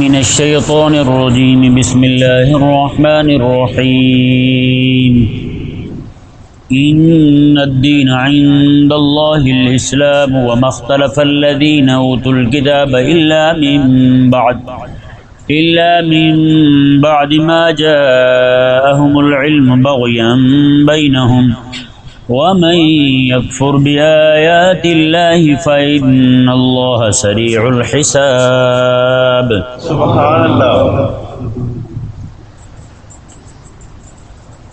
من الشيطان الرجيم. بسم الله الرحمن الرحيم. إن الدين عند الله الإسلام وما اختلف الذين أوتوا الكتاب إلا من بعد، إلا من بعد ما جاءهم العلم بغيا بينهم. ومن يكفر بآيات الله فإن الله سريع الحساب. سبحان اللہ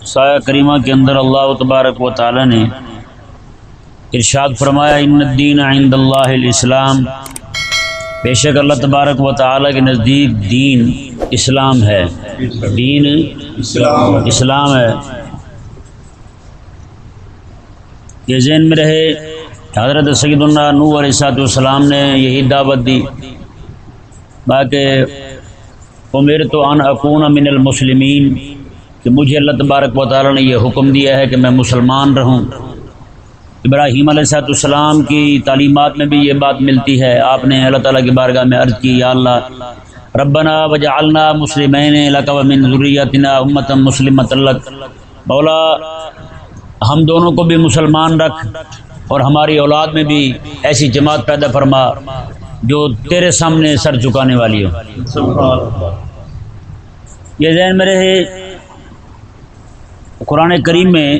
سایہ کریمہ کے اندر اللہ تبارک و تعالی نے ارشاد فرمایا ان الدین عند اللہ الاسلام. بے شک اللہ تبارک و تعالی کے نزدیک دین اسلام ہے۔ دین اسلام اسلام ہے۔ یہ ذہن میں رہے حضرت سید اللہ نو علیہ السلاۃ والسلام نے یہی دعوت دی، باقی عمر تو ان اکون من المسلمین، کہ مجھے اللہ تبارک و تعالیٰ نے یہ حکم دیا ہے کہ میں مسلمان رہوں۔ ابراہیم علیہ السلاۃ السلام کی تعلیمات میں بھی یہ بات ملتی ہے، آپ نے اللہ تعالیٰ کی بارگاہ میں عرض کی، یا اللہ، ربنا وجعلنا مسلمین لک ومن ذریتنا امتا مسلمت لک۔ مولا ہم دونوں کو بھی مسلمان رکھ اور ہماری اولاد میں بھی ایسی جماعت پیدا فرما جو تیرے سامنے سر جھکانے والی ہو۔ یہ ذہن میں رہے، قرآن کریم میں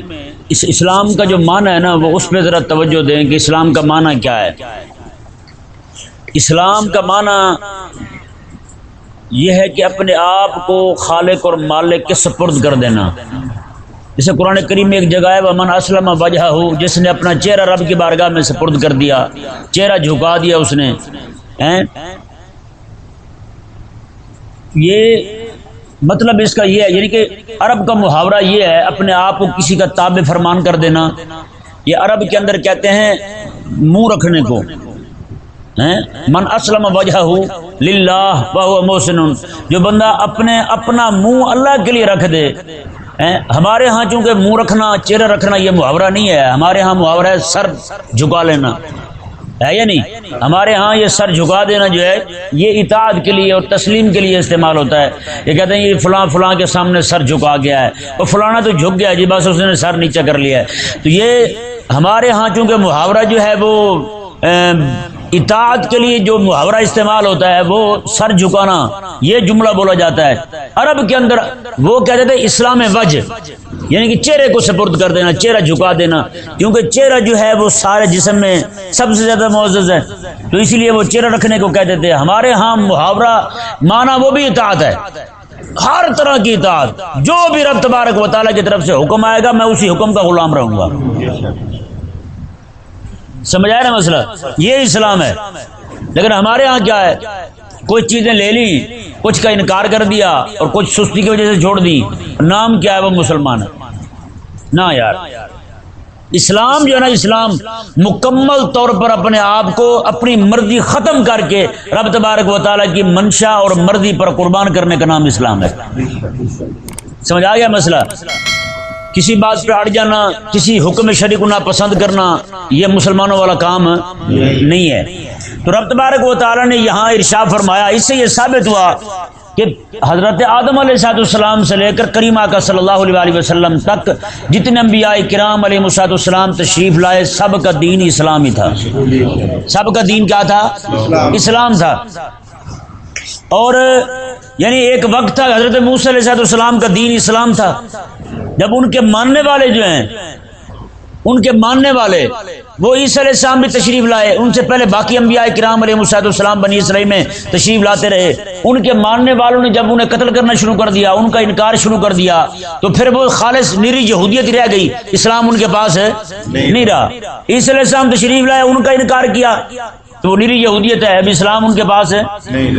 اس اسلام کا جو معنی ہے نا، وہ اس پہ ذرا توجہ دیں کہ اسلام کا معنی کیا ہے۔ اسلام کا معنی یہ ہے کہ اپنے آپ کو خالق اور مالک کے سپرد کر دینا۔ جیسے قرآن کریم میں ایک جگہ ہے، ومن اسلم وجہ ہو جس نے اپنا چہرہ رب کی بارگاہ میں سپرد کر دیا، چہرہ جھکا دیا اس نے یہ مطلب اس کا یہ ہے یعنی کہ عرب کا محاورہ یہ ہے، اپنے آپ کو کسی کا تابع فرمان کر دینا۔ یہ عرب کے اندر کہتے ہیں، منہ رکھنے کو من اسلم وجہ ہو للہ وہ محسن۔ جو بندہ اپنے، اپنا منہ اللہ کے لیے رکھ دے ہمارے ہاں چونکہ منہ رکھنا، چہرہ رکھنا یہ محاورہ نہیں ہے۔ ہمارے ہاں محاورہ ہے سر جھکا لینا۔ ہے یا نہیں؟ ہمارے ہاں یہ سر جھکا دینا جو ہے، یہ اطاعت کے لیے اور تسلیم کے لیے استعمال ہوتا ہے۔ یہ کہتے ہیں یہ فلاں فلاں کے سامنے سر جھکا گیا ہے۔ اور فلانا تو جھک گیا جی بس اس نے سر نیچے کر لیا ہے۔ تو یہ ہمارے ہاں چونکہ محاورہ جو ہے وہ اطاعت کے لیے جو محاورہ استعمال ہوتا ہے وہ سر جھکانا، یہ جملہ بولا جاتا ہے۔ عرب کے اندر وہ کہتے تھے اسلام وجہ یعنی کہ چہرے کو سپرد کر دینا، چہرہ جھکا دینا۔ کیونکہ چہرہ جو ہے وہ سارے جسم میں سب سے زیادہ معزز ہے۔ تو اسی لیے وہ چہرہ رکھنے کو کہتے تھے۔ ہمارے ہاں محاورہ مانا وہ بھی اطاعت ہے۔ ہر طرح کی اطاعت، جو بھی رب تبارک و تعالیٰ کی طرف سے حکم آئے گا، میں اسی حکم کا غلام رہوں گا۔ سمجھ آیا نا مسئلہ؟ یہ اسلام ہے۔ لیکن ہمارے ہاں کیا ہے؟ کچھ چیزیں لے لی، کچھ کا انکار کر دیا اور کچھ سستی کی وجہ سے چھوڑ دی۔ نام کیا ہے وہ مسلمان؟ ہے نہ یار۔ اسلام جو ہے نا، اسلام مکمل طور پر اپنے آپ کو اپنی مرضی ختم کر کے رب تبارک و تعالیٰ کی منشا اور مرضی پر قربان کرنے کا نام اسلام ہے۔ سمجھ آ گیا مسئلہ؟ کسی بات پہ اڑ جانا، کسی حکم شریک کو ناپسند کرنا، یہ مسلمانوں والا کام نہیں ہے۔ تو رب تبارک و تعالیٰ نے یہاں ارشاد فرمایا، اس سے یہ ثابت ہوا کہ حضرت آدم علیہ صاحب السلام سے لے کر کریم آقا صلی اللہ علیہ وسلم تک جتنے انبیاء کرام علیہ مساط السلام تشریف لائے، سب کا دین اسلام ہی تھا۔ سب کا دین کیا تھا؟ اسلام تھا۔ اور یعنی ایک وقت تھا، حضرت موسیٰ علیہ صاحب السلام کا دین اسلام تھا۔ جب ان کے ماننے والے جو ہیں، ان کے ماننے والے، وہ عیسی علیہ السلام بھی تشریف لائے۔ ان سے پہلے باقی انبیاء کرام علیہ مساط السلام بنی اسرائی میں تشریف لاتے رہے۔ ان کے ماننے والوں نے جب انہیں قتل کرنا شروع کر دیا، ان کا انکار شروع کر دیا، تو پھر وہ خالص نیری یہودیت رہ گئی۔ اسلام ان کے پاس ہے نہیں رہا۔ عیسی علیہ السلام تشریف لائے، ان کا انکار کیا۔ تو یہودیت ہے اب اسلام ان کے پاس ہے۔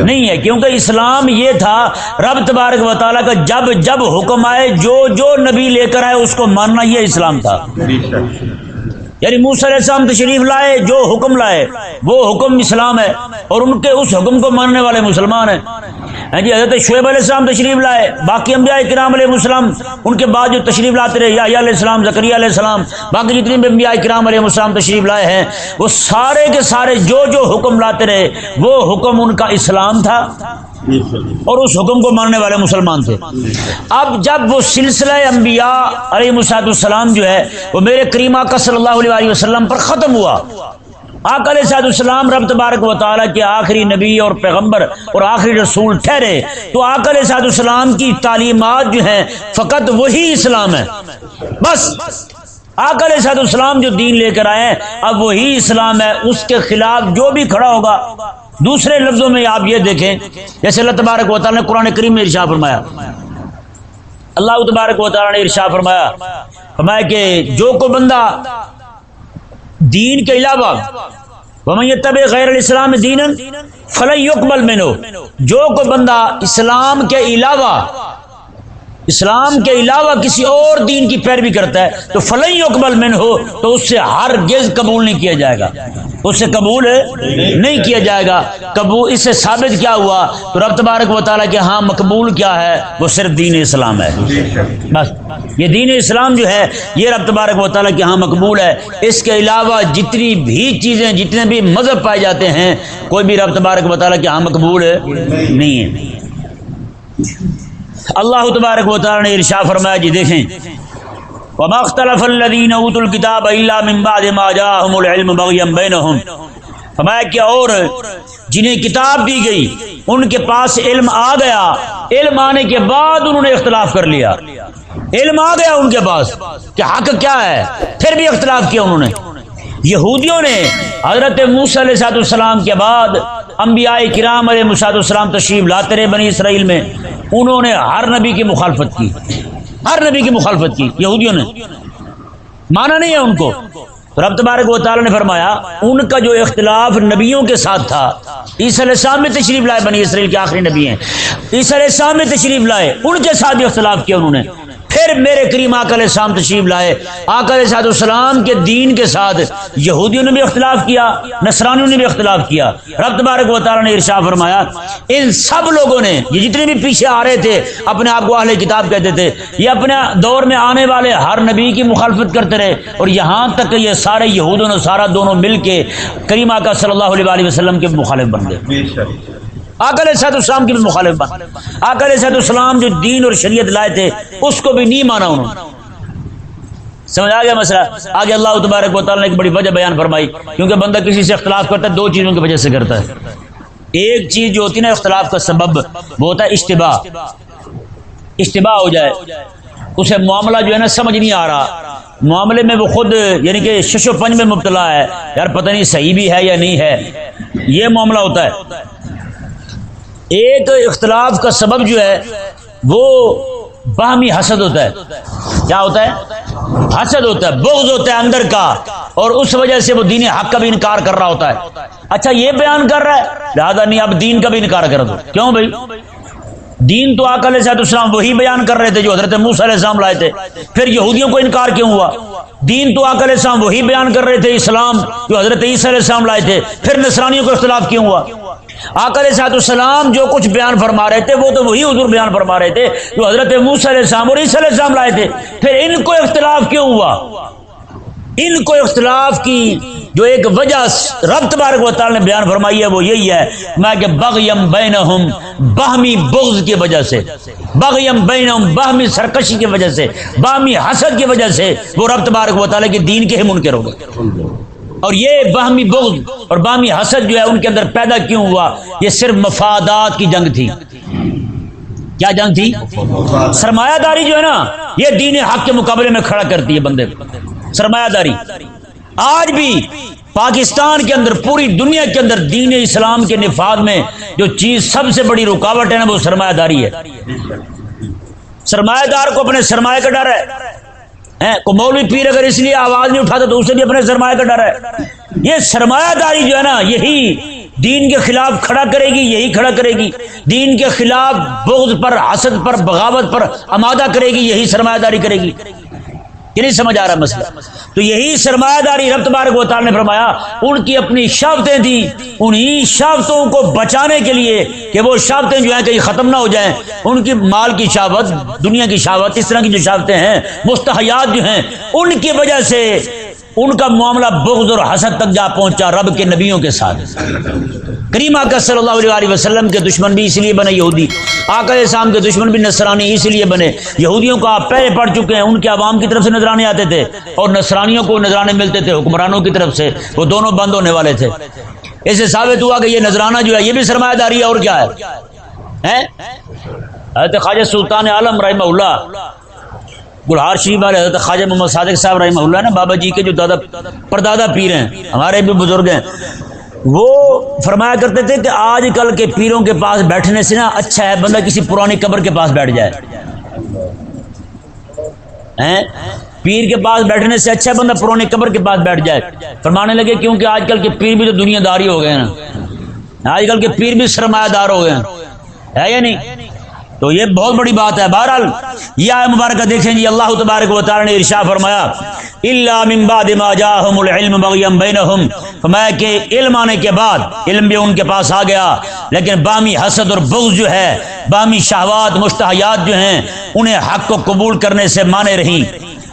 نہیں ہے کیونکہ اسلام یہ تھا رب تبارک و تعالیٰ کا جب جب حکم آئے جو جو نبی لے کر آئے اس کو ماننا یہ اسلام تھا۔ یعنی موسیٰ علیہ السلام تشریف لائے جو حکم لائے وہ حکم اسلام ہے۔ اور ان کے اس حکم کو ماننے والے مسلمان ہیں۔ ہاں جی حضرت شعیب علیہ السلام تشریف لائے، باقی انبیاء کرام علیہ السلام، ان کے بعد جو تشریف لاتے رہے یا علیہ السلام زکریہ علیہ السلام، باقی جتنے بھی انبیاء کرام علیہ السلام تشریف لائے ہیں، وہ سارے کے سارے جو جو حکم لاتے رہے، وہ حکم ان کا اسلام تھا اور اس حکم کو ماننے والے مسلمان تھے۔ اب جب وہ سلسلہ انبیاء علیہ مساط السلام جو ہے، وہ میرے کریمہ کا صلی اللہ علیہ وسلم پر ختم ہوا۔ آقا علیہ صاحب السلام رب تبارک و تعالیٰ کے آخری نبی اور پیغمبر اور آخری رسول ٹھہرے، تو آقا علیہ صاحب السلام کی تعلیمات جو ہیں، فقط وہی اسلام ہے۔ بس، آقا علیہ صاحب السلام جو دین لے کر آئے ہیں اب وہی اسلام ہے۔ اس کے خلاف جو بھی کھڑا ہوگا، دوسرے لفظوں میں آپ یہ دیکھیں، جیسے اللہ تبارک و تعالیٰ نے قرآن کریم میں ارشا فرمایا۔ اللہ تبارک و تعالیٰ نے ارشا فرمایا فرمایا کہ جو کو بندہ دین کے علاوہ طب غیر الاسلام دین فلاں یقبل میں جو کو بندہ اسلام کے علاوہ اسلام کے علاوہ کسی اور دین کی پیروی کرتا ہے تو فلئی اکبل من ہو تو اس سے ہر گز قبول نہیں کیا جائے گا۔ اس سے قبول نہیں کیا جائے گا۔ قبول اس سے ثابت کیا ہوا؟ تو رب تبارک و تعالیٰ ہاں مقبول کیا ہے؟ وہ صرف دین اسلام ہے۔ بس، یہ دین اسلام جو ہے، یہ رب تبارک و تعالیٰ ہاں مقبول ہے۔ اس کے علاوہ جتنی بھی چیزیں، جتنے بھی مذہب پائے جاتے ہیں، کوئی بھی رب تبارک و تعالیٰ کے ہاں مقبول نہیں ہے۔ اللہ تبارک و تعالی نے ارشا فرمایا جی دیکھیں۔ وما اختلف الذين اوتوا الكتاب الا من بعد ما جاءهم العلم بغيا بينهم۔ فرمایا کہ اور جنہیں کتاب دی گئی، ان کے پاس علم آ گیا۔ علم آنے کے بعد انہوں نے اختلاف کر لیا۔ علم آ گیا ان کے پاس کہ حق کیا ہے، پھر بھی اختلاف کیا انہوں نے۔ یہودیوں نے حضرت موسی علیہ السلام کے بعد انبیاء کرام علیہ مساد السلام تشریف لاتے رہے بنی اسرائیل میں، انہوں نے ہر نبی کی مخالفت کی۔ ہر نبی کی مخالفت کی۔ یہودیوں نے۔ مانا نہیں ہے ان کو۔ رب تبارک و تعالی نے فرمایا، ان کا جو اختلاف نبیوں کے ساتھ تھا، عیسی علیہ السلام میں تشریف لائے بنی اسرائیل کے آخری نبی ہیں۔ عیسی علیہ السلام میں تشریف لائے، ان کے ساتھ بھی اختلاف کیا انہوں نے۔ پھر میرے کریم آکل السلام تشریف لائے۔ آکل صاحب السلام کے دین کے ساتھ یہودیوں نے بھی اختلاف کیا، نصرانیوں نے بھی اختلاف کیا۔ رب تبارک و تعالیٰ نے ارشا فرمایا، ان سب لوگوں نے، یہ جتنے بھی پیچھے آ رہے تھے، اپنے آپ کو اہل کتاب کہتے تھے۔ یہ اپنے دور میں آنے والے ہر نبی کی مخالفت کرتے رہے۔ اور یہاں تک یہ سارے یہود و سارا دونوں مل کے کریمہ کا صلی اللہ علیہ وسلم کے مخالف بن گئے۔ آکل صحت السلام کی بھی مخالف بات۔ آکل صحت السلام جو دین اور شریعت لائے تھے، اس کو بھی نہیں مانا انہوں نے۔ سمجھ آ گیا مسئلہ؟ آگے اللہ تبارک و تعالیٰ نے ایک بڑی وجہ بیان فرمائی، کیونکہ بندہ کسی سے اختلاف کرتا ہے، دو چیزوں کی وجہ سے کرتا ہے۔ ایک چیز جو ہوتی ہے نا، اختلاف کا سبب، وہ ہوتا ہے اشتباہ۔ اشتباہ ہو جائے۔ اسے معاملہ جو ہے نا، سمجھ نہیں آ رہا۔ معاملے میں وہ خود یعنی کہ شش و پنج میں مبتلا ہے۔ یار، پتہ نہیں صحیح بھی ہے یا نہیں ہے۔ یہ معاملہ ہوتا ہے۔ ایک اختلاف کا سبب جو ہے، وہ باہمی حسد ہوتا ہے۔ کیا ہوتا ہے؟ حسد ہوتا ہے، بغض ہوتا ہے اندر کا، اور اس وجہ سے وہ دین حق کا بھی انکار کر رہا ہوتا ہے۔ اچھا یہ بیان کر رہا ہے، لہٰذا نہیں، اب دین کا بھی انکار کر دو۔ کیوں بھائی؟ دین تو آک علیہ السلام وہی بیان کر رہے تھے جو حضرت موس علیہ السلام لائے تھے۔ پھر یہودیوں کو انکار کیوں ہوا؟ دین تو آک علیہ السلام وہی بیان کر رہے تھے، اسلام جو حضرت عیسی علیہ السلام لائے تھے۔ پھر نصرانیوں کو اختلاف کیوں ہوا؟ آکر صاحب السلام جو کچھ بیان فرما رہے تھے، وہ تو وہی حضور بیان فرما رہے تھے جو حضرت موس علیہ السلام اور عیسی علیہ السلام لائے تھے۔ پھر ان کو اختلاف کیوں ہوا؟ ان کو اختلاف کی جو ایک وجہ رب تبارک و تعالی نے بیان فرمائی ہے، وہ یہی ہے، میں کہ بغیم بینہم باہمی بغض کی وجہ سے، بغیم بینہم باہمی سرکشی کی وجہ سے باہمی حسد کی وجہ سے وہ رب تبارک و تعالی کے دین کے ہی منکر ہو گئے۔ اور یہ باہمی بغض اور باہمی حسد جو ہے ان کے اندر پیدا کیوں ہوا؟ یہ صرف مفادات کی جنگ تھی۔ کیا جنگ تھی؟ سرمایہ داری جو ہے نا، یہ دین حق کے مقابلے میں کھڑا کرتی ہے بندے۔ سرمایہ داری آج بھی پاکستان کے اندر، پوری دنیا کے اندر دین اسلام کے نفاذ میں جو چیز سب سے بڑی رکاوٹ ہے نا، وہ سرمایہ داری ہے۔ سرمایہ دار کو اپنے سرمایہ کا ڈر ہے۔ مولوی پیر اگر اس لیے آواز نہیں اٹھاتا تو اسے بھی اپنے سرمایہ کا ڈر ہے۔ یہ سرمایہ داری جو ہے نا، یہی دین کے خلاف کھڑا کرے گی، یہی کھڑا کرے گی۔ دین کے خلاف بغض پر، حسد پر، بغاوت پر آمادہ کرے گی، یہی سرمایہ داری کرے گی۔ کہ نہیں سمجھ آ رہا مسئلہ۔ تو یہی سرمایہ داری رب تبارک و تعالی نے فرمایا، ان کی اپنی شافتیں تھیں، انہی شافتوں کو بچانے کے لیے کہ وہ شافتیں جو ہیں کہیں ختم نہ ہو جائیں۔ ان کی مال کی شاوت، دنیا کی شاوت، اس طرح کی جو شافتیں ہیں، مستحیات جو ہیں، ان کی وجہ سے ان کا معاملہ بغض اور حسد تک جا پہنچا رب کے نبیوں کے ساتھ۔ کریمہ کا صلی اللہ علیہ وسلم کے دشمن بھی اس لیے بنے یہودی۔ آقا اسلام کے دشمن بھی نصرانی اس لیے بنے۔ یہودیوں کو آپ پہلے پڑھ چکے ہیں، ان کے عوام کی طرف سے نظرانے آتے تھے اور نصرانیوں کو نظرانے ملتے تھے، حکمرانوں کی طرف سے۔ وہ دونوں بند ہونے والے تھے۔ اسے ثابت ہوا کہ یہ نذرانہ جو ہے، یہ بھی سرمایہ داری ہے اور کیا ہے؟ خواجہ سلطان عالم رحمہ اللہ گلہار شریف والے حضرت خواجہ محمد صادق صاحب رحمہ اللہ نا بابا جی کے جو دادا پردادا پیر ہیں، ہمارے بھی بزرگ ہیں، وہ فرمایا کرتے تھے کہ آج کل کے پیروں کے پاس بیٹھنے سے نا اچھا ہے، بندہ کسی پرانی قبر کے پاس بیٹھ جائے۔ پیر کے پاس بیٹھنے سے اچھا ہے، بندہ پرانی قبر کے پاس بیٹھ جائے۔ فرمانے لگے کیونکہ آج کل کے پیر بھی تو دنیا داری ہو گئے نا آج کل کے پیر بھی سرمایہ دار ہو گئے ہیں۔ ہے یا نہیں؟ تو یہ بہت بڑی بات ہے۔ بہرحال یہ آئے مبارکہ دیکھیں جی اللہ تبارک و تعالی نے ارشاد فرمایا، الا من بعد ما جاءهم العلم بغيا بينهم فرمایا کہ علم آنے کے بعد علم بھی ان کے پاس آ گیا، لیکن بامی حسد اور بغض جو ہے، بامی شہوات، مشتہیات جو ہیں، انہیں حق کو قبول کرنے سے مانے رہیں۔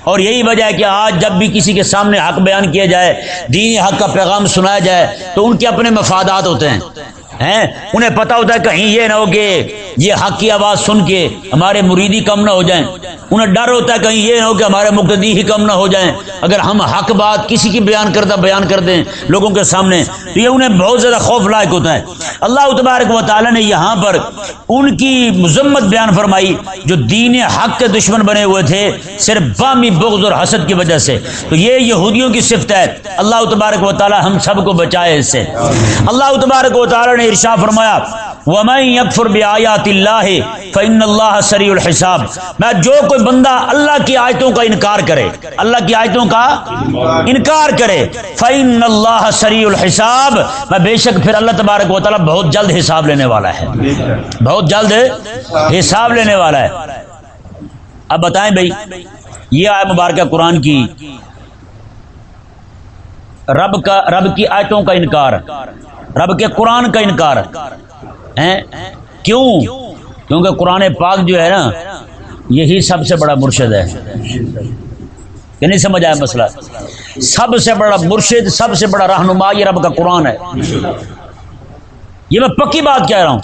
اور یہی وجہ ہے کہ آج جب بھی کسی کے سامنے حق بیان کیا جائے، دینی حق کا پیغام سنایا جائے، تو ان کے اپنے مفادات ہوتے ہیں۔ ہیں؟ انہیں پتا ہوتا ہے کہیں یہ نہ ہو کہ یہ حق کی آواز سن کے ہمارے مریدی کم نہ ہو جائیں۔ انہیں ڈر ہوتا ہے کہیں یہ نہ ہو کہ ہمارے مقتدی ہی کم نہ ہو جائیں۔ اگر ہم حق بات کسی کی بیان کردہ بیان کر دیں، لوگوں کے سامنے تو یہ انہیں بہت زیادہ خوف لائق ہوتا ہے۔ اللہ تبارک و تعالیٰ نے یہاں پر ان کی مذمت بیان فرمائی جو دین حق کے دشمن بنے ہوئے تھے، صرف بامی بغض اور حسد کی وجہ سے۔ تو یہ یہودیوں کی صفت ہے۔ اللہ تبارک و تعالیٰ ہم سب کو بچائے اس سے۔ اللہ تبارک و تعالیٰ نے ارشا فرمایا وَمَن يَكْفُرْ بِآيَاتِ اللَّهِ فَإِنَّ اللَّهَ سَرِيعُ الْحِسَابِ میں جو کوئی بندہ اللہ کی آیتوں کا انکار کرے، اللہ کی آیتوں کا انکار کرے، فَإِنَّ اللَّهَ سَرِيعُ الْحِسَابِ میں بے شک پھر اللہ تبارک و تعالی بہت جلد حساب لینے والا ہے۔ بہت جلد حساب لینے والا ہے۔ اب بتائیں بھائی، یہ آئے مبارکہ قرآن کی رب کا، رب کی آیتوں کا انکار، رب کے قرآن کا انکار۔ کیوں؟ کیونکہ قرآن پاک جو ہے نا، یہی سب سے بڑا مرشد ہے۔ کہ نہیں سمجھ آیا مسئلہ؟ سب سے بڑا مرشد، سب سے بڑا رہنما یہ رب کا قرآن ہے۔ یہ میں پکی بات کہہ رہا ہوں۔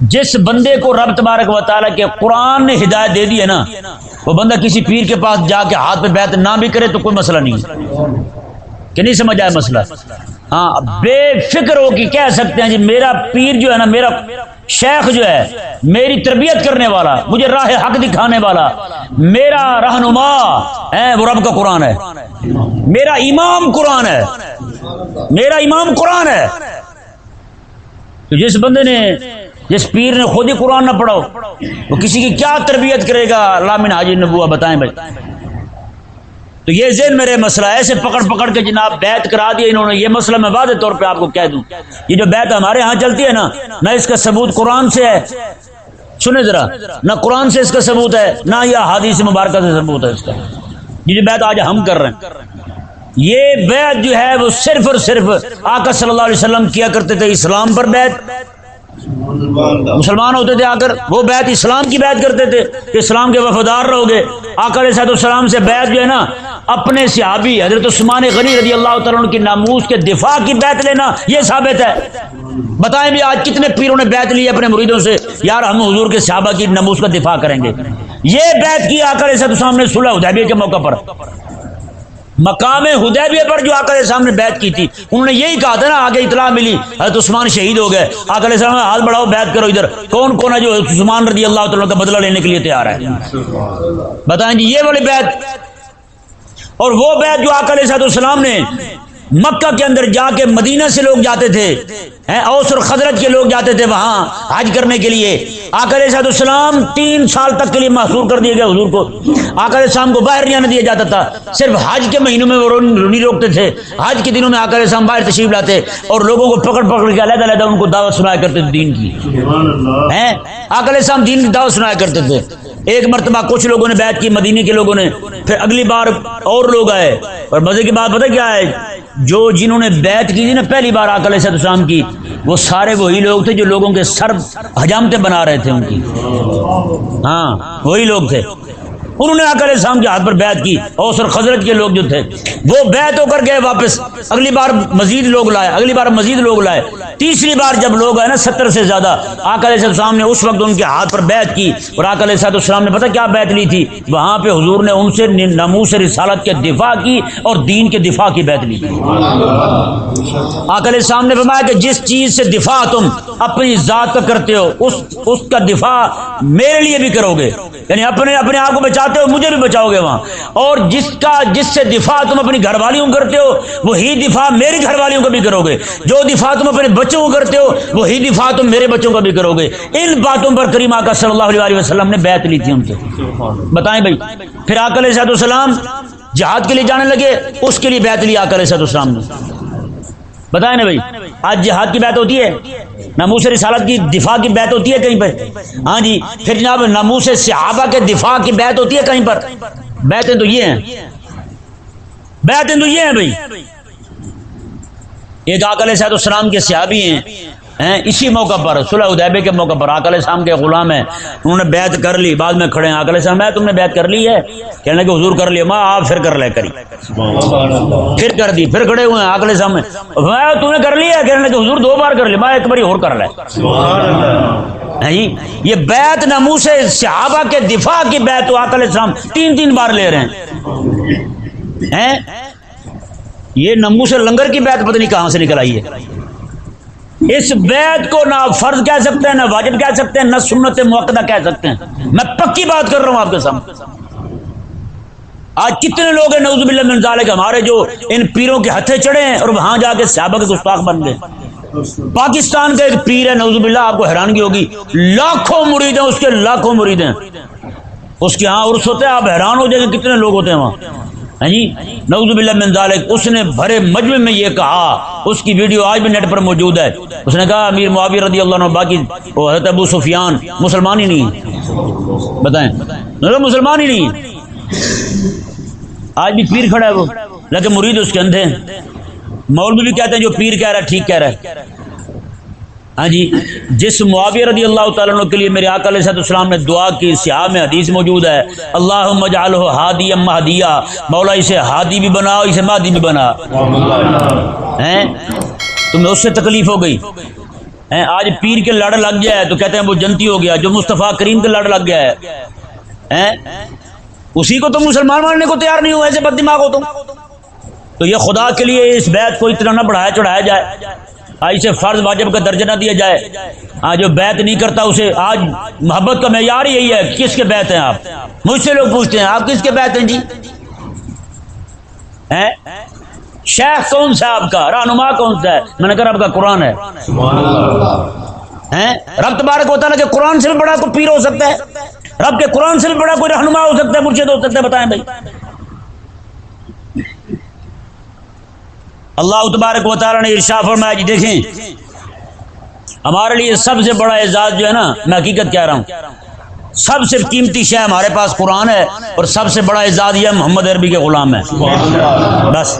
جس بندے کو رب تبارک و تعالیٰ کے قرآن نے ہدایت دے دی ہے نا، وہ بندہ کسی پیر کے پاس جا کے ہاتھ پہ بیعت نہ بھی کرے تو کوئی مسئلہ نہیں کہ نہیں سمجھ آیا مسئلہ؟ ہاں بے فکر ہو کہ کہہ سکتے ہیں جی میرا پیر جو ہے نا، میرا شیخ جو ہے، میری تربیت کرنے والا، مجھے راہ حق دکھانے والا، میرا رہنما ہے وہ رب کا قرآن ہے۔ میرا امام قرآن ہے۔ میرا امام قرآن ہے۔ تو جس بندے نے، جس پیر نے خود ہی قرآن نہ پڑھو وہ کسی کی کیا تربیت کرے گا؟ علامن حاجی نبوہ بتائیں بھائی۔ تو یہ ذہن میرے مسئلہ ایسے پکڑ پکڑ کے جناب بیت کرا دیا انہوں نے، یہ مسئلہ میں واضح طور پہ آپ کو کہہ دوں۔ یہ جو بیت ہمارے ہاں چلتی ہے نا، نہ اس کا ثبوت قرآن سے ہے۔ سنیں ذرا، نہ قرآن سے اس کا ثبوت ہے، نہ یہ حادیث مبارکہ سے ثبوت ہے اس کا۔ یہ جو بیت آج ہم کر رہے ہیں، یہ بیت جو ہے وہ صرف اور صرف آقا صلی اللہ علیہ وسلم کیا کرتے تھے، اسلام پر بیت مسلمان ہوتے تھے آ کر وہ بیت اسلام کی بیت کرتے تھے کہ اسلام کے وفادار رہو گے۔ آکر صاحب السلام سے بیت جو ہے نا، اپنے صحابی حضرت عثمان غنی رضی اللہ تعالیٰ کی ناموس کے دفاع کی بیت لینا یہ ثابت ہے۔ بتائیں بھی آج کتنے پیروں نے بیت لی اپنے مریدوں سے؟ یار ہم حضور کے صحابہ کی ناموس کا دفاع کریں گے۔ یہ بیت کی آکر صاحب السلام نے صلح حدیبیہ کے موقع پر۔ مقام حدیبیہ پر جو آقا سامنے بیعت کی تھی، انہوں نے یہی کہا تھا نا، آگے اطلاع ملی، حضرت عثمان شہید ہو گئے۔ آقا علیہ السلام ہاتھ بڑھاؤ، بیعت کرو ادھر۔ کون کون ہے جو عثمان رضی اللہ تعالیٰ کا بدلہ لینے کے لیے تیار ہے؟ بتائیں جی یہ والی بیعت۔ اور وہ بیعت جو آقا علیہ السلام نے مکہ کے اندر جا کے مدینہ سے لوگ جاتے تھے اوس اور خدرت کے لوگ جاتے تھے وہاں حج کرنے کے لیے۔ آکر صاحب السلام تین سال تک کے لیے محصور کر دیا گیا حضور کو۔ آکر السلام کو باہر نہیں آنے دیا جاتا تھا۔ صرف حج کے مہینوں میں وہ نہیں روکتے تھے۔ حج کے دنوں میں آکر السلام باہر تشریف لاتے اور لوگوں کو پکڑ پکڑ کے علیحدہ علیحدہ ان کو دعوت سنایا کرتے تھے دین کی۔ آکر السلام دین کی دعوت سنایا کرتے تھے۔ ایک مرتبہ کچھ لوگوں نے بیعت کی مدینے کے لوگوں نے۔ پھر اگلی بار اور لوگ آئے۔ اور مزے کی بات پتہ کیا ہے؟ جو جنہوں نے بیعت کی تھی نا، پہلی بار آکل علیہ السلام کی، وہ سارے وہی لوگ تھے جو لوگوں کے سر حجامتیں بنا رہے تھے ان کی۔ ہاں وہی لوگ تھے۔ انہوں نے آکل السلام کے ہاتھ پر بیعت کی اوس اور خزرت کے لوگ جو تھے، وہ بیعت ہو کر گئے واپس۔ اگلی بار مزید لوگ لائے، اگلی بار مزید لوگ لائے۔ تیسری بار جب لوگ آئے نا، ستر سے زیادہ آکل السلام نے اس وقت ان کے ہاتھ پر بیعت کی اور آکل السلام نے پتہ کیا بیعت لی تھی؟ وہاں پہ حضور نے ان سے ناموس رسالت کے دفاع کی اور دین کے دفاع کی بیعت لی تھی۔ آکل السلام نے فرمایا کہ جس چیز سے دفاع تم اپنی ذات کا کرتے ہو، اس اس کا دفاع میرے لیے بھی کرو گے۔ یعنی اپنے اپنے آپ کو بچاتے ہو، مجھے بھی بچاؤ گے وہاں۔ اور جس کا، جس سے دفاع تم اپنی گھر والیوں کو کرتے ہو، وہی دفاع میری گھر والیوں کا بھی کرو گے۔ جو دفاع تم اپنے بچوں کو کرتے ہو، وہی دفاع تم میرے بچوں کا بھی کرو گے۔ ان باتوں پر کریم آقا صلی اللہ علیہ وسلم نے بیعت لی تھی ان سے بتائیں بھائی، پھر آکل صاحب السلام جہاد کے لیے جانے لگے، اس کے لیے بیعت لی آکل صاحب السلام نے۔ بتائیں نا بھائی۔ آج جہاد کی بات ہوتی ہے، ناموس رسالت کی دفاع کی بات ہوتی ہے کہیں پر۔ ہاں جی پھر جناب ناموس صحابہ کے دفاع کی بات ہوتی ہے کہیں پر۔ بیتیں تو یہ ہیں۔ بیتیں تو یہ ہیں بھائی۔ ایک آکل صاحب السلام کے صحابی ہیں ہیں اسی موقع پر، صلح ادیبے کے موقع پر، آکل صاحب کے غلام ہیں۔ انہوں نے بیعت کر لی، بعد میں کھڑے ہیں۔ آکل صاحب میں تم نے بیعت کر لی ہے؟ کہنے کہ حضور کر لیا میں آپ پھر کر لے، کری۔ پھر کر دی، پھر کھڑے ہوئے ہیں آکل صاحب میں۔ تم نے کر لیا کہنے کہ حضور دو بار کر لیا۔ میں ایک بار اور کر لے۔ ہیں جی؟ یہ بیعت ناموس صحابہ کے دفاع کی بیعت تو آکل صاحب تین تین بار لے رہے ہیں۔ ہیں؟ یہ ناموس لنگر کی بیعت پتہ نہیں کہاں سے نکل آئی ہے۔ اس بیت کو نہ فرض کہہ سکتے ہیں، نہ واجب کہہ سکتے ہیں، نہ سنت موقع کہہ سکتے ہیں۔ میں پکی بات کر رہا ہوں آپ کے سامنے۔ آج کتنے لوگ ہیں نوزب اللہ من ذالک، ہمارے جو ان پیروں کے ہتھے چڑھے ہیں اور وہاں جا کے صحابہ کے گستاخ بن گئے۔ پاکستان کا ایک پیر ہے نوزب اللہ آپ کو حیرانگی ہوگی۔ لاکھوں مرید ہیں، اس کے لاکھوں مرید ہیں۔ اس کے ہاں عرص ہوتے ہیں، آپ حیران ہو جائیں گے کتنے لوگ ہوتے ہیں وہاں۔ ہاں جی؟ نعوذ باللہ من ذالک، اس نے بھرے مجمع میں یہ کہا، اس کی ویڈیو آج بھی نیٹ پر موجود ہے۔ اس نے کہا، امیر معاویہ رضی اللہ عنہ باقی، وہ حضرت ابو سفیان، مسلمان ہی نہیں بتائیں۔ مسلمان ہی نہیں آج بھی پیر کھڑا ہے وہ، لیکن مرید اس کے اندھے مولوی بھی کہتے ہیں، جو پیر کہہ رہا ہے، ٹھیک کہہ رہا ہے۔ ہاں جی جس معاویہ رضی اللہ تعالیٰ عنہ کے لیے میرے آقا علیہ السلام نے دعا کی، سیاہ میں حدیث موجود ہے اللہ مجعلہ ہادی ام مہدیہ، مولا اسے ہادی بھی بنا اسے مہدی بھی بنا۔ ہیں؟ تمہیں اس سے تکلیف ہو گئی۔ ہیں؟ آج پیر کے لڑ لگ گیا ہے تو کہتے ہیں وہ جنتی ہو گیا، جو مصطفیٰ کریم کے لڑ لگ گیا ہے۔ ہیں؟ اسی کو تم مسلمان ماننے کو تیار نہیں ہو ایسے بد دماغ ہو تم۔ تو یہ خدا کے لیے اس بیت کو اتنا نہ بڑھایا چڑھایا جائے۔ اسے فرض واجب کا درجہ نہ دیا جائے۔ ہاں جو بیت نہیں کرتا اسے آج محبت کا معیار یہی ہے کس کے بیت ہیں آپ؟ مجھ سے لوگ پوچھتے ہیں آپ کس کے بیت ہیں جی؟ شیخ کون سا آپ کا؟ رہنما کون سا ہے؟ میں نے کہا آپ کا قرآن ہے۔ رب تبارک ہوتا ہے کہ قرآن سے بھی بڑا کوئی پیر ہو سکتا ہے۔ رب کے قرآن سے بھی بڑا کوئی رہنما ہو سکتا ہے مرشد ہو سکتا ہے بتائیں بھائی۔ اللہ تبارک و تعالیٰ نے ارشا فرمایا جی دیکھیں، ہمارے لیے سب سے بڑا اعزاز جو ہے نا، میں حقیقت کہہ رہا ہوں۔ سب سے قیمتی شے ہمارے پاس قرآن ہے اور سب سے بڑا اعزاز یہ محمد عربی کے غلام ہے بس۔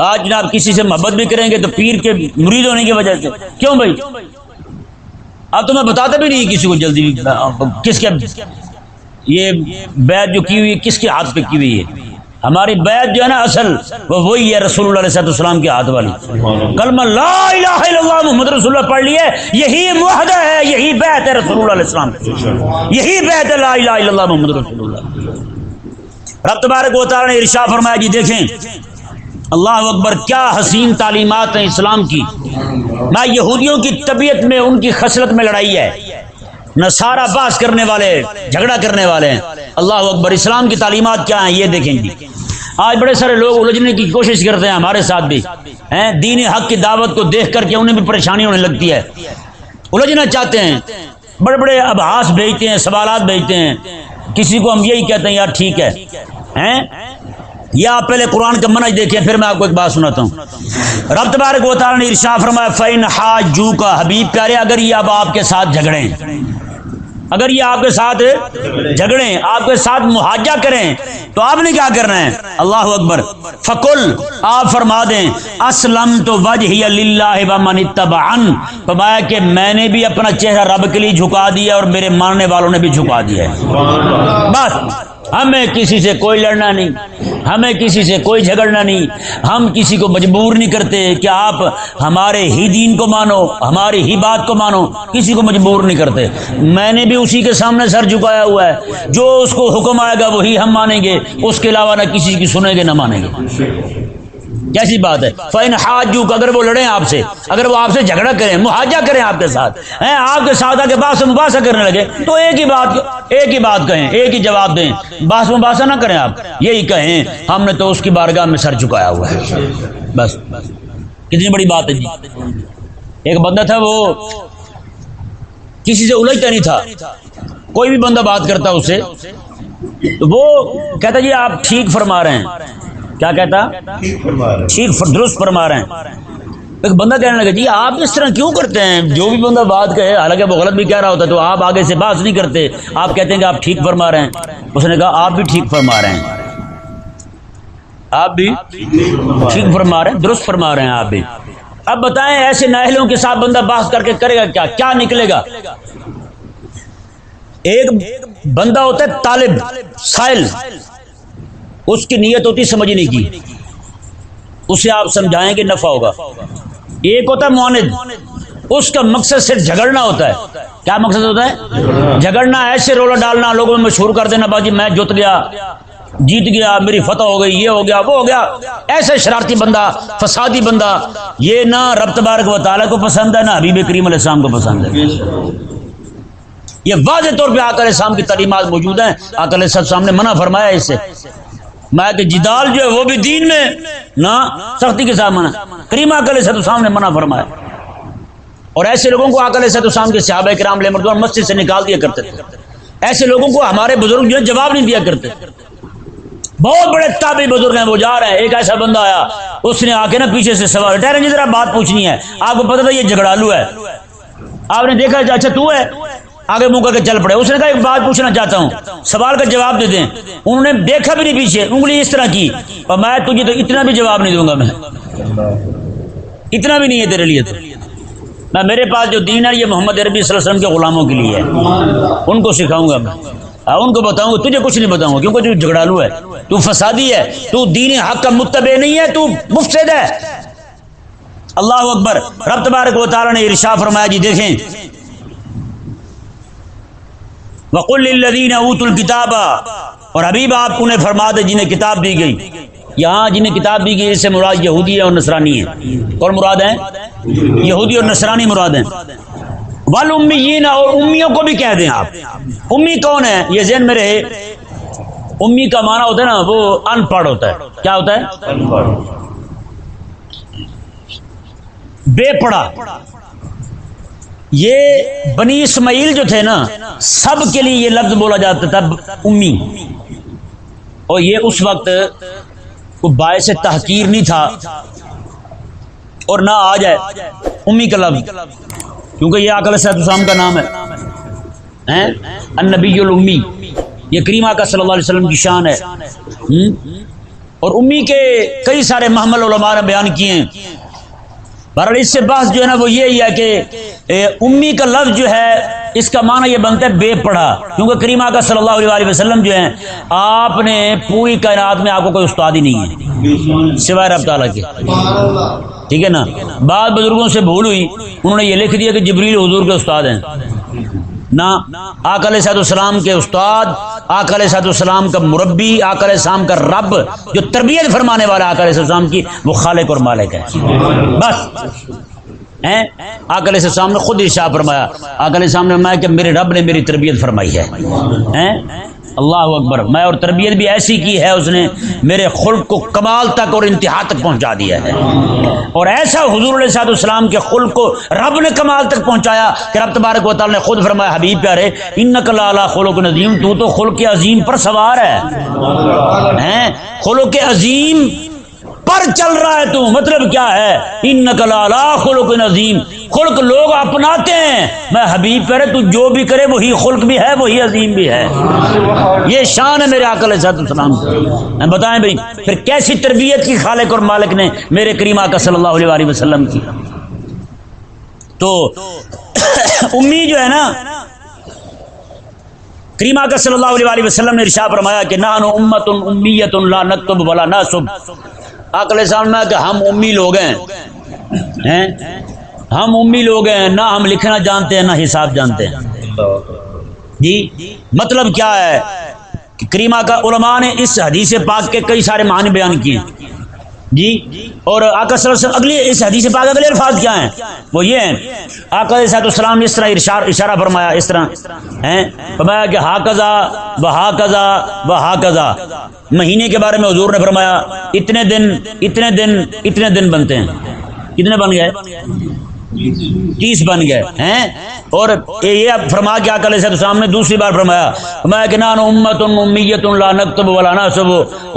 آج جناب کسی سے محبت بھی کریں گے تو پیر کے مرید ہونے کی وجہ سے۔ کیوں بھائی؟ اب تو میں بتاتا بھی نہیں کسی کو جلدی کس کے یہ بیت جو کی ہوئی کس کے ہاتھ پہ کی ہوئی ہے؟ ہماری بیت جو ہے نا اصل، وہ وہی ہے رسول اللہ علیہ السلام کے ہاتھ والی۔ کلمہ لا الہ الا اللہ محمد رسول اللہ پڑھ لیے، یہی معاہدہ ہے، یہی بیت ہے رسول اللہ علیہ السلام یہی بیت ہے لا الہ الا اللہ محمد رسول اللہ۔ رب تبارک و تعالی نے ارشاد فرمایا جی دیکھیں، اللہ اکبر، کیا حسین تعلیمات ہیں اسلام کی؟ میں یہودیوں کی طبیعت میں، ان کی خصلت میں لڑائی ہے۔ نہ سارا باس کرنے والے، جھگڑا کرنے والے ہیں۔ اللہ اکبر، اسلام کی تعلیمات کیا ہیں؟ یہ دیکھیں گی آج بڑے سارے لوگ الجھنے کی کوشش کرتے ہیں ہمارے ساتھ بھی۔ ہیں، دین حق کی دعوت کو دیکھ کر کے انہیں بھی پریشانی ہونے لگتی ہے۔ الجھنا چاہتے ہیں، بڑے بڑے ابحاس بھیجتے ہیں، سوالات بھیجتے ہیں۔ کسی کو ہم یہی کہتے ہیں، یار ٹھیک ہے۔ ہیں؟ یا آپ پہلے قرآن کا منج دیکھیں، پھر میں آپ کو ایک بات سناتا ہوں۔ رب تبارک و تعالی نے ارشاد فرمایا فین حاجو کا حبیب پیارے، اگر یہ اب آپ کے ساتھ جھگڑیں اگر یہ آپ کے ساتھ جھگڑیں، آپ کے ساتھ محاجہ کریں، تو آپ نے کیا کرنا ہے؟ اللہ اکبر۔ فکل آپ فرما دیں اسلم تو وجہ اللہ فرمایا کہ میں نے بھی اپنا چہرہ رب کے لیے جھکا دیا اور میرے ماننے والوں نے بھی جھکا دیا ہے۔ بس۔ ہمیں کسی سے کوئی لڑنا نہیں۔ ہمیں کسی سے کوئی جھگڑنا نہیں۔ ہم کسی کو مجبور نہیں کرتے کہ آپ ہمارے ہی دین کو مانو، ہماری ہی بات کو مانو۔ کسی کو مجبور نہیں کرتے۔ میں نے بھی اسی کے سامنے سر جھکایا ہوا ہے۔ جو اس کو حکم آئے گا وہی ہم مانیں گے۔ اس کے علاوہ نہ کسی کی سنیں گے، نہ مانیں گے۔ کیسی بات ہے۔ فین حاجو اگر وہ لڑیں آپ سے، اگر وہ آپ سے جھگڑا کریں، محاجہ کریں آپ کے ساتھ۔ ہیں، آپ کے ساتھ آ کے باس مباحثہ کرنے لگے۔ تو ایک ہی بات، ایک ہی بات کہیں، ایک ہی جواب دیں۔ باس مباحثہ نہ کریں آپ۔ یہی کہیں، ہم نے تو اس کی بارگاہ میں سر چکایا ہوا ہے۔ بس۔ کتنی بڑی بات ہے جی۔ ایک بندہ تھا وہ، کسی سے الجھتا نہیں تھا۔ کوئی بھی بندہ بات کرتا اس سے تو وہ کہتا جی آپ ٹھیک فرما رہے ہیں۔ کیا کہتا؟ ٹھیک درست فرما رہے ہیں۔ ایک بندہ کہنے لگا جی آپ اس طرح کیوں کرتے ہیں؟ جو بھی بندہ بات کہے حالانکہ وہ غلط بھی کہہ رہا ہوتا ہے تو آپ آگے سے بات نہیں کرتے۔ آپ کہتے ہیں کہ آپ ٹھیک فرما رہے ہیں۔ اس نے کہا آپ بھی ٹھیک فرما رہے ہیں۔ آپ بھی ٹھیک فرما رہے ہیں درست فرما رہے ہیں آپ بھی۔ اب بتائیں ایسے ناہلوں کے ساتھ بندہ بات کر کے کرے گا کیا؟ کیا نکلے گا؟ ایک بندہ ہوتا ہے طالب سائل۔ اس کی نیت ہوتی سمجھنے کی۔ اسے آپ سمجھائیں گے نفع ہوگا۔ ایک ہوتا ہے معاند۔ اس کا مقصد صرف جھگڑنا ہوتا ہے۔ کیا مقصد ہوتا ہے؟ جھگڑنا، ایسے رولا ڈالنا، لوگوں میں مشہور کر دینا، باجی میں جت گیا، جیت گیا، میری فتح ہو گئی، یہ ہو گیا، وہ ہو گیا۔ ایسے شرارتی بندہ، فسادی بندہ، یہ نہ رب تبارک و تعالیٰ کو پسند ہے، نہ حبیب کریم علیہ السلام کو پسند ہے۔ یہ واضح طور پہ آکر اسلام کی تعلیمات موجود ہیں۔ آکر السلام نے منع فرمایا اس سے میں کہ جدال جو ہے وہ بھی دین میں نہ سختی کے ساتھ منع کریمہ کل صد السلام نے منع فرمایا۔ اور ایسے لوگوں کو آکل صد السلام کے صحابہ کرام لے مردوان مسجد سے نکال دیا کرتے تھے۔ ایسے لوگوں کو ہمارے بزرگ جو ہے جواب نہیں دیا کرتے۔ بہت بڑے تابعی بزرگ ہیں، وہ جا رہے ہیں۔ ایک ایسا بندہ آیا، اس نے آ کے نا پیچھے سے سوال، ٹھہرے جی ذرا بات پوچھنی ہے۔ آپ کو پتا تھا یہ جھگڑالو ہے۔ آپ نے دیکھا اچھا تو ہے۔ آگے منہ کر کے چل پڑے۔ اس نے کہا، ایک بات پوچھنا چاہتا ہوں۔ سوال کا جواب دے دیں۔ انہوں نے دیکھا بھی نہیں پیچھے، انگلی اس طرح کی۔ اور میں تجھے تو اتنا بھی جواب نہیں دوں گا میں۔ اتنا بھی نہیں ہے تیرے لیے تو۔ میں میرے پاس جو دین ہے، یہ محمد عربی صلی اللہ علیہ وسلم کے غلاموں کے لیے ہے۔ ان کو سکھاؤں گا میں۔ ہاں، ان کو بتاؤں گا تجھے کچھ نہیں بتاؤں گا، کیونکہ تو جھگڑالو ہے۔ تو فسادی ہے، تو دین حق کا متبع نہیں ہے، تو مفسد ہے۔ اللہ اکبر، رب تبارک و تعالی نے ارشا فرمایا جی دیکھیں۔ وقل الدین اوت الکتاب اور ابھی آپ انہیں فرما دے جنہیں کتاب دی گئی. یہاں جنہیں کتاب دی گئی اس سے مراد یہودی ہے اور نصرانی ہے کون مراد ہے یہودی اور نصرانی مراد ہیں. ول امیین اور امیوں کو بھی کہہ دیں آپ. امی کون ہے یہ ذہن میں رہے. امی کا معنی ہوتا ہے نا وہ ان پڑھ ہوتا ہے. کیا ہوتا ہے؟ بے پڑھا. یہ بنی اسماعیل جو تھے نا، سب کے لیے یہ لفظ بولا جاتا تھا امی۔ اور یہ اس وقت باعث تحقیر نہیں تھا۔ اور نہ آ جائے۔ امی کا لفظ۔ کیونکہ یہ آکل صحت السلام کا نام ہے۔ النبی الامی۔ یہ کریمہ کا صلی اللہ علیہ وسلم کی شان ہے۔ اور امی کے کئی سارے محمل علماء نے بیان کیے ہیں۔ بہرحال اس سے بحث جو ہے نا وہ یہی ہے کہ امی کا لفظ جو ہے، اس کا معنی یہ بنتا ہے بے پڑھا۔ کیونکہ کریمہ کا صلی اللہ علیہ وسلم جو ہے آپ نے پوری کائنات میں آپ کو کوئی استاد ہی نہیں ہے۔ سوائے رب تعالیٰ کے۔ ٹھیک ہے نا؟ بعض بزرگوں سے بھول ہوئی، انہوں نے یہ لکھ دیا کہ جبریل حضور کے استاد ہیں۔ نہ آکل صاحب السلام کے استاد آکل صاحب السلام کا مربی آکل السلام کا رب، جو تربیت فرمانے والا آکل السلام کی، وہ خالق اور مالک ہے۔ بس۔ آکل السلام نے خود ارشاد فرمایا۔ آکل السلام نے فرمایا کہ میرے رب نے میری تربیت فرمائی ہے۔ اللہ اکبر، میں اور تربیت بھی ایسی کی ہے، اس نے میرے خلق کو کمال تک اور انتہا تک پہنچا دیا ہے۔ اور ایسا حضور علیہ صاحب السلام کے خلق کو رب نے کمال تک پہنچایا کہ رب تبارک و تعالیٰ نے خود فرمایا، حبیب پیارے ان کل اعلیٰ خلق نظیم، تو تو خلق عظیم پر سوار ہے۔ خلق عظیم پر چل رہا ہے تو مطلب کیا ہے؟ ان نقل خلق نظیم خلق لوگ اپناتے ہیں۔ میں حبیب کرے تو جو بھی کرے وہی خلق بھی ہے، وہی عظیم بھی ہے۔ یہ شان ہے میرے عقل صاحب السلام بتائیں بھائی، پھر کیسی تربیت کی خالق اور مالک نے میرے کریم آقا صلی اللہ علیہ وسلم کی؟ تو امی جو ہے نا کریمہ کا صلی اللہ علیہ وسلم نے ارشاد فرمایا کہ نہ امت امیت لا نکتب ولا ناسب۔ عقل سامنا کہ ہم امی لوگ ہیں۔ ہم امی لوگ ہیں، نہ ہم لکھنا جانتے ہیں، نہ حساب جانتے ہیں۔ جی مطلب کیا ہے؟ کہ کریمہ کا علماء نے اس حدیث پاک کے کئی سارے معنی بیان کیے۔ جی اور آقا صلی اللہ علیہ وسلم اگلی اس حدیث پاک اگلے الفاظ کیا ہیں؟ وہ یہ ہیں، آقا علیہ السلام نے اس طرح ارشار اشارہ فرمایا، اس طرح، ہیں؟ فرمایا کہ ہا قضا و ہا قضا و ہا قضا مہینے کے بارے میں حضور نے فرمایا، اتنے دن اتنے دن اتنے دن بنتے ہیں۔ کتنے بن گئے؟ تیس بن گئے، ہیں؟ اور یہ اب فرما کے آقا علیہ سامنے دوسری بار فرمایا فرمایا کہ نان امت امیت لا نکتب ولا نصب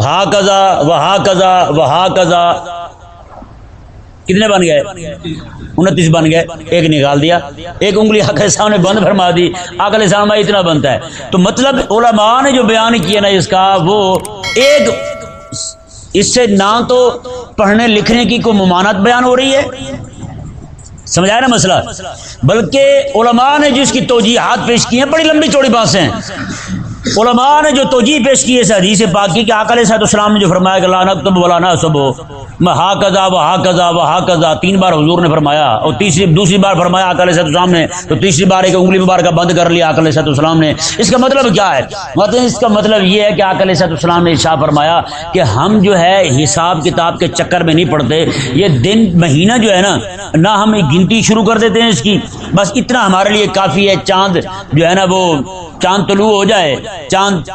ہا قضا و ہا قضا و ہا قضا کتنے بن گئے؟ انتیس بن گئے، ایک نکال دیا، ایک انگلی آقا علیہ نے بند فرما دی آقا علیہ اتنا بنتا ہے۔ تو مطلب علماء نے جو بیان کیا نا اس کا، وہ ایک اس سے نہ تو پڑھنے لکھنے کی کوئی ممانت بیان ہو رہی ہے۔ سمجھایا نا مسئلہ؟ بلکہ علماء نے جس کی توجیحات پیش کی ہیں، بڑی لمبی چوڑی باتیں ہیں۔ علماء نے جو توجیح پیش کی ہے اس حدیث پاک کی کہ آقا علیہ الصلوۃ والسلام نے جو فرمایا کہ لعنت تب ولا ناسبو میں ہا قضا و ہا قضا و ہا قضا تین بار حضور نے فرمایا اور تیسری دوسری بار فرمایا آقا علیہ الصلوۃ والسلام نے، تو تیسری بار ایک انگلی مبارکہ بند کر لیا آقا علیہ الصلوۃ والسلام نے۔ اس کا مطلب کیا ہے؟ مطلب اس کا مطلب یہ ہے کہ آقا علیہ الصلوۃ والسلام نے ارشاد فرمایا کہ ہم جو ہے حساب کتاب کے چکر میں نہیں پڑتے، یہ دن مہینہ جو ہے نا، نہ ہم گنتی شروع کر دیتے ہیں اس کی۔ بس اتنا ہمارے لیے کافی ہے، چاند جو ہے نا وہ، چاند طلوع ہو جائے۔ چاند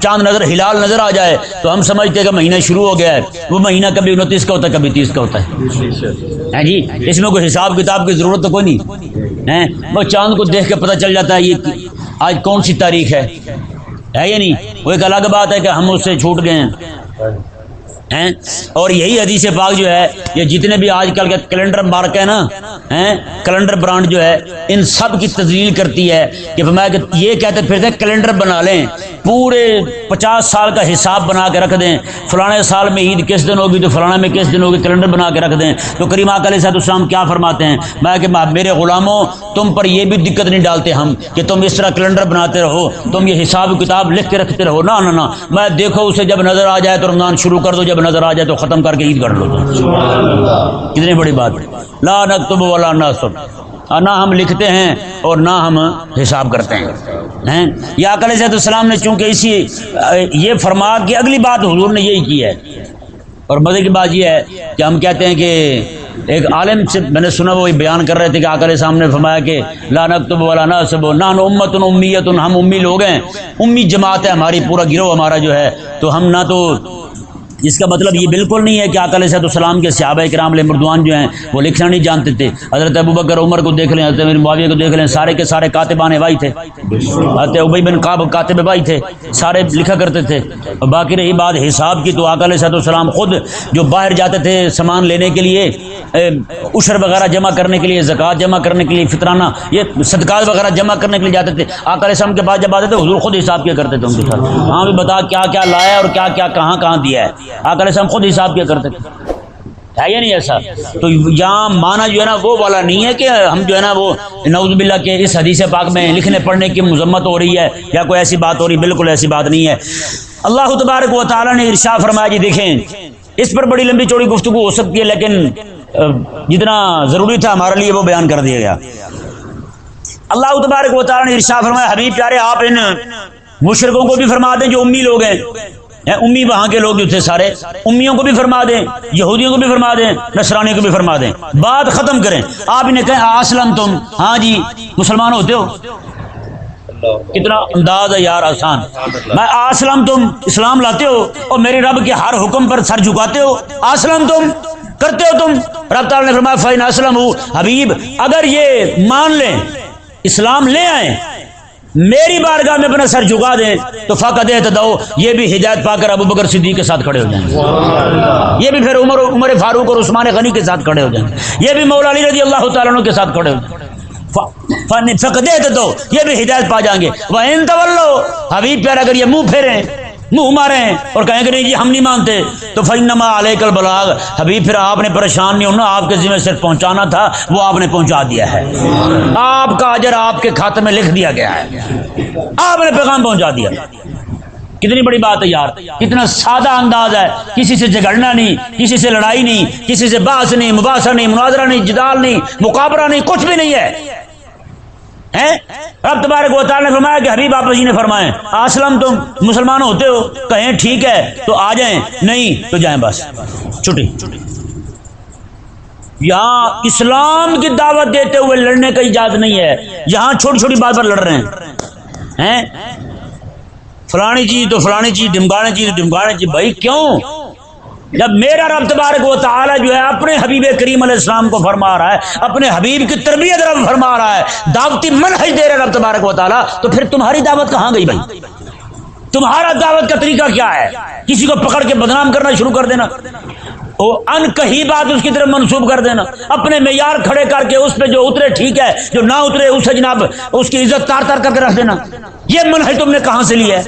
چاند نظر ہلال نظر آ جائے تو ہم سمجھتے ہیں کہ مہینہ شروع ہو گیا ہے۔ وہ مہینہ کبھی انتیس کا ہوتا ہے، کبھی تیس کا ہوتا ہے۔ جی؟ اس میں کوئی حساب کتاب کی ضرورت تو کوئی نہیں۔ وہ چاند کو دیکھ کے پتہ چل جاتا ہے یہ آج کون سی تاریخ ہے۔ ہے یا نہیں؟ وہ ایک الگ بات ہے کہ ہم اس سے چھوٹ گئے ہیں۔ اور یہی حدیث پاک جو ہے، یہ جتنے بھی آج کل کے کیلنڈر مارک ہے نا کیلنڈر برانڈ جو ہے، ان سب کی تجلیل کرتی ہے کہ فرمایا کہ یہ کہتے پھرتے کیلنڈر بنا لیں۔ پورے پچاس سال کا حساب بنا کے رکھ دیں۔ فلانے سال میں عید کس دن ہوگی تو فلانے میں کس دن ہوگی کیلنڈر بنا کے رکھ دیں۔ تو کریم آک علیہ صاحب السلام کیا فرماتے ہیں؟ میں کہ میرے غلاموں تم پر یہ بھی دقت نہیں ڈالتے ہم کہ تم اس طرح کیلنڈر بناتے رہو۔ تم یہ حساب کتاب لکھ کے رکھتے رہو۔ نہ نہ میں دیکھو اسے جب نظر آ جائے تو رمضان شروع کر دو جب نظر آ جائے تو ختم کر کے عید کر لو۔ کتنی بڑی بات۔ لا نکتب ولا نہ ہم لکھتے ہیں اور نہ ہم حساب کرتے ہیں۔ یا علیہ صحت السلام نے چونکہ اسی، یہ فرما کہ اگلی بات حضور نے یہی کی ہے۔ اور مزے کی بات یہ ہے کہ ہم کہتے ہیں کہ ایک عالم سے میں نے سنا، وہ بیان کر رہے تھے کہ آکر سامنے فرمایا کہ لا نکتب ولا ناسب نان امت امیت، ہم امی لوگ ہیں۔ امی جماعت ہے ہماری، پورا گروہ ہمارا جو ہے۔ تو ہم نہ تو اس کا مطلب یہ بالکل نہیں ہے کہ آکل صحت السلام کے صحابہ کرام علیہ مردوان جو ہیں وہ لکھنا نہیں جانتے تھے۔ حضرت ابو بکر، عمر کو دیکھ لیں، حضرت معاویہ کو دیکھ لیں، سارے کے سارے کاتبان بھائی تھے۔ حضرت ابئی بن قاب کاتب بھائی تھے، سارے لکھا کرتے تھے۔ اور باقی رہی بات حساب کی تو آکل صحت السلام خود جو باہر جاتے تھے سامان لینے کے لیے عشر وغیرہ جمع کرنے کے لیے، زکوٰۃ جمع کرنے کے لیے، فطرانہ، یہ صدقات وغیرہ جمع کرنے کے لیے جاتے تھے۔ آکل السلام کے پاس جب آتے تھے، حضور خود حساب کیا کرتے تھے ان کے ساتھ۔ ہاں بھی بتا کیا کیا لایا اور کیا کیا کہاں کہاں دیا ہے۔ آکر ایسا ہم خود حساب کیا کرتے تھے ہے یا نہیں ایسا؟ تو یہاں مانا جو ہے نا وہ والا نہیں ہے کہ ہم جو ہے نا وہ نوز باللہ کے اس حدیث پاک میں لکھنے پڑھنے کی مذمت ہو رہی ہے یا کوئی ایسی بات ہو رہی، بالکل ایسی بات نہیں ہے۔ اللہ تبارک و تعالیٰ نے ارشا فرمایا جی دیکھیں، اس پر بڑی لمبی چوڑی گفتگو ہو سکتی ہے، لیکن جتنا ضروری تھا ہمارے لیے وہ بیان کر دیا گیا۔ اللہ تبارک و تعالیٰ نے ارشا فرمایا، حبیب پیارے، آپ ان مشرقوں کو بھی فرما دیں جو امی لوگ ہیں۔ امی وہاں کے لوگ جو تھے سارے، امیوں کو بھی فرما دیں، یہودیوں کو بھی فرما دیں نسرانیوں کو بھی فرما دیں۔ بات ختم کریں۔ آپ انہیں کہیں، آسلم تم؟ ہاں جی مسلمان ہوتے ہو؟ کتنا انداز ہے یار، آسان۔ میں آسلم تم اسلام لاتے ہو اور میرے رب کے ہر حکم پر سر جھکاتے ہو؟ آسلم تم کرتے ہو تم؟ رب تعالیٰ نے فرمایا فائن اسلم ہو حبیب، اگر یہ مان لیں، اسلام لے آئیں میری بارگاہ میں اپنا سر جھکا دیں تو فقط دو یہ بھی ہدایت پا کر ابو بکر صدیق کے ساتھ کھڑے ہو جائیں گے۔ یہ بھی پھر عمر عمر فاروق اور عثمان غنی کے ساتھ کھڑے ہو جائیں گے۔ یہ بھی مولا علی رضی اللہ تعالیٰ کے ساتھ کھڑے ہو جائیں گے۔ فقط دو یہ بھی ہدایت پا جائیں گے۔ وہ ان طلو حبیب پیار اگر یہ منہ پھیریں منہ مارے ہیں اور کہیں کہ نہیں جی ہم نہیں مانتے۔ تو فینما علیہ کل بلاغ حبیب پھر آپ نے پریشان نہیں ہونا، آپ کے ذمہ صرف پہنچانا تھا، وہ آپ نے پہنچا دیا ہے۔ آپ کا اجر آپ کے کھاتے میں لکھ دیا گیا ہے۔ آپ نے پیغام پہنچا دیا۔ کتنی بڑی بات ہے یار، کتنا سادہ انداز ہے۔ کسی سے جھگڑنا نہیں، کسی سے لڑائی نہیں، کسی سے باس نہیں، مباحثہ نہیں، مناظرہ نہیں، جدال نہیں، مقابلہ نہیں، کچھ بھی نہیں ہے۔ رب تبارک و تعالیٰ نے فرمایا کہ حبیب آپ جی نے فرمائے اسلم تم مسلمان ہوتے ہو، کہیں ٹھیک ہے، تو آ جائیں، نہیں تو جائیں بس۔ چھٹی۔ یہاں اسلام کی دعوت دیتے ہوئے لڑنے کا اجازت نہیں ہے۔ یہاں چھوٹی چھوٹی بات پر لڑ رہے ہیں۔ فلانی چیز تو فلانی چیز ڈمکانے چیز تو ڈمکانے چیز۔ بھائی، کیوں؟ جب میرا رب تبارک و تعالی جو ہے اپنے حبیب کریم علیہ السلام کو فرما رہا ہے، اپنے حبیب کی تربیت رب فرما رہا ہے، دعوتی منحج دے رہا رب تبارک و تعالی، تو پھر تمہاری دعوت کہاں گئی بھائی؟ تمہارا دعوت کا طریقہ کیا ہے؟ کسی کو پکڑ کے بدنام کرنا شروع کر دینا۔ وہ ان کہی بات اس کی طرف منسوب کر دینا۔ اپنے معیار کھڑے کر کے اس پہ جو اترے ٹھیک ہے، جو نہ اترے، اسے جناب اس کی عزت تار تار کر کے رکھ دینا۔ یہ منحج تم نے کہاں سے لیا ہے؟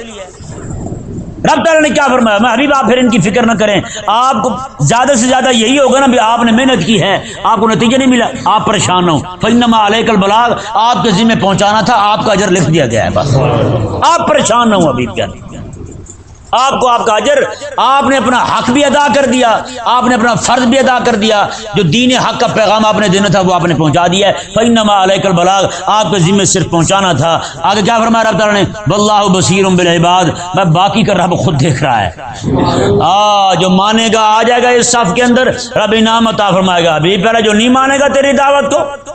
رب تعالیٰ نے کیا فرمایا؟ میں حبیب، آپ پھر ان کی فکر نہ کریں۔ آپ کو زیادہ سے زیادہ یہی ہوگا نا بھی آپ نے محنت کی ہے۔ آپ کو نتیجہ نہیں ملا۔ آپ پریشان ہو فنما علیہ کل بلاغ آپ کے ذمہ پہنچانا تھا، آپ کا اجر لکھ دیا گیا ہے بس۔ آپ پریشان نہ ہو حبیب کیا آپ کو آپ کا اجر، آپ نے اپنا حق بھی ادا کر دیا، آپ نے اپنا فرض بھی ادا کر دیا۔ جو دین حق کا پیغام آپ نے دینا تھا، وہ آپ نے پہنچا دیا ہے۔ فینما علیہ کل بلاغ آپ کے ذمہ صرف پہنچانا تھا۔ آگے کیا فرمایا رب تعالیٰ نے؟ واللہ بصیر بالعباد۔ میں باقی کا رب خود دیکھ رہا ہے۔ آ، جو مانے گا، آ جائے گا اس صف کے اندر۔ رب انعام عطا فرمائے گا۔ ابھی پہلے جو نہیں مانے گا، تیری دعوت کو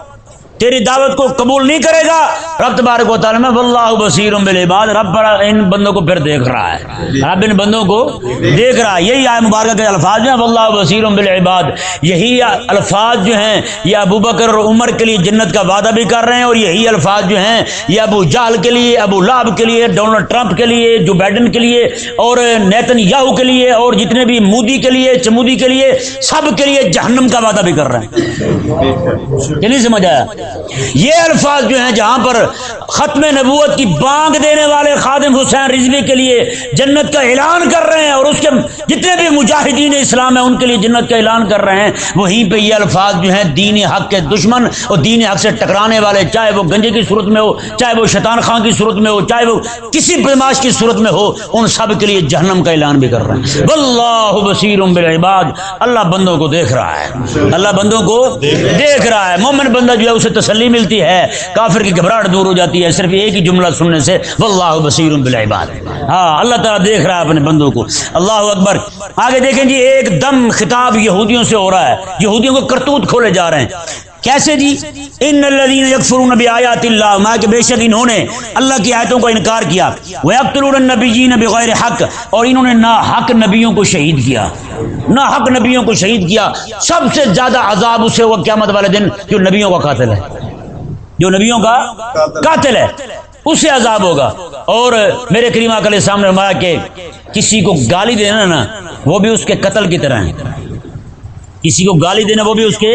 تیری دعوت کو قبول نہیں کرے گا، رب تبارک و تعالیٰ میں واللہ بصیر بالعباد. رب پر ان بندوں کو پھر دیکھ رہا ہے۔ رب ان بندوں کو دیکھ رہا ہے۔ یہی آئے مبارکہ کے الفاظ جو ہیں، واللہ بصیر بالعباد. یہی الفاظ جو ہیں، یہ ابو بکر اور عمر کے لیے جنت کا وعدہ بھی کر رہے ہیں اور یہی الفاظ جو ہیں، یہ ابو جہل کے لیے، ابو لاب کے لیے، ڈونلڈ ٹرمپ کے لیے، جو بائیڈن کے لیے اور نیتن یاہو کے لیے اور جتنے بھی مودی کے لیے، چمودی کے لیے، سب کے لیے جہنم کا وعدہ بھی کر رہے ہیں۔ یہ نہیں سمجھ آیا؟ یہ الفاظ جو ہیں جہاں پر ختم نبوت کی بانگ دینے والے خادم حسین رضوی کے لیے جنت کا اعلان کر رہے ہیں اور اس کے جتنے بھی مجاہدین اسلام ہیں ان کے لیے جنت کا اعلان کر رہے ہیں، وہیں پہ یہ الفاظ جو ہیں دین حق کے دشمن اور دین حق سے ٹکرانے والے، چاہے وہ گنجے کی صورت میں ہو، چاہے وہ شیطان خان کی صورت میں ہو، چاہے وہ کسی بدماش کی صورت میں ہو، ان سب کے لیے جہنم کا اعلان بھی کر رہے ہیں۔ واللہ بصیر بالعباد، اللہ بندوں کو دیکھ رہا ہے۔ اللہ بندوں کو دیکھ رہا ہے۔ مومن بندہ جو ہے اسے تسلی ملتی ہے، کافر کی گھبراہٹ دور ہو جاتی ہے، صرف ایک ہی جملہ سننے سے واللہ بصیر بالعباد۔ ہاں اللہ تعالیٰ دیکھ رہا ہے اپنے بندوں کو۔ اللہ اکبر۔ آگے دیکھیں جی ایک دم خطاب یہودیوں سے ہو رہا ہے۔ یہودیوں کو کرتوت کھولے جا رہے ہیں۔ کیسے جی؟ ان الذين يكفرون بآيات الله ما کہ بے شک انہوں نے اللہ کی آیتوں کا انکار کیا۔ ويقتلون النبيين بغیر حق، اور انہوں نے نا حق نبیوں کو شہید کیا۔ نا حق نبیوں کو شہید کیا۔ سب سے زیادہ عذاب اسے وہ قیامت والے دن جو نبیوں کا قاتل ہے۔ جو نبیوں کا قاتل ہے۔ اسے عذاب ہوگا۔ اور میرے کریمہ کل سامنے فرمایا کہ کسی کو گالی دینا نا، وہ بھی اس کے قتل کی طرح ہے کسی کو گالی دینا وہ بھی اس کے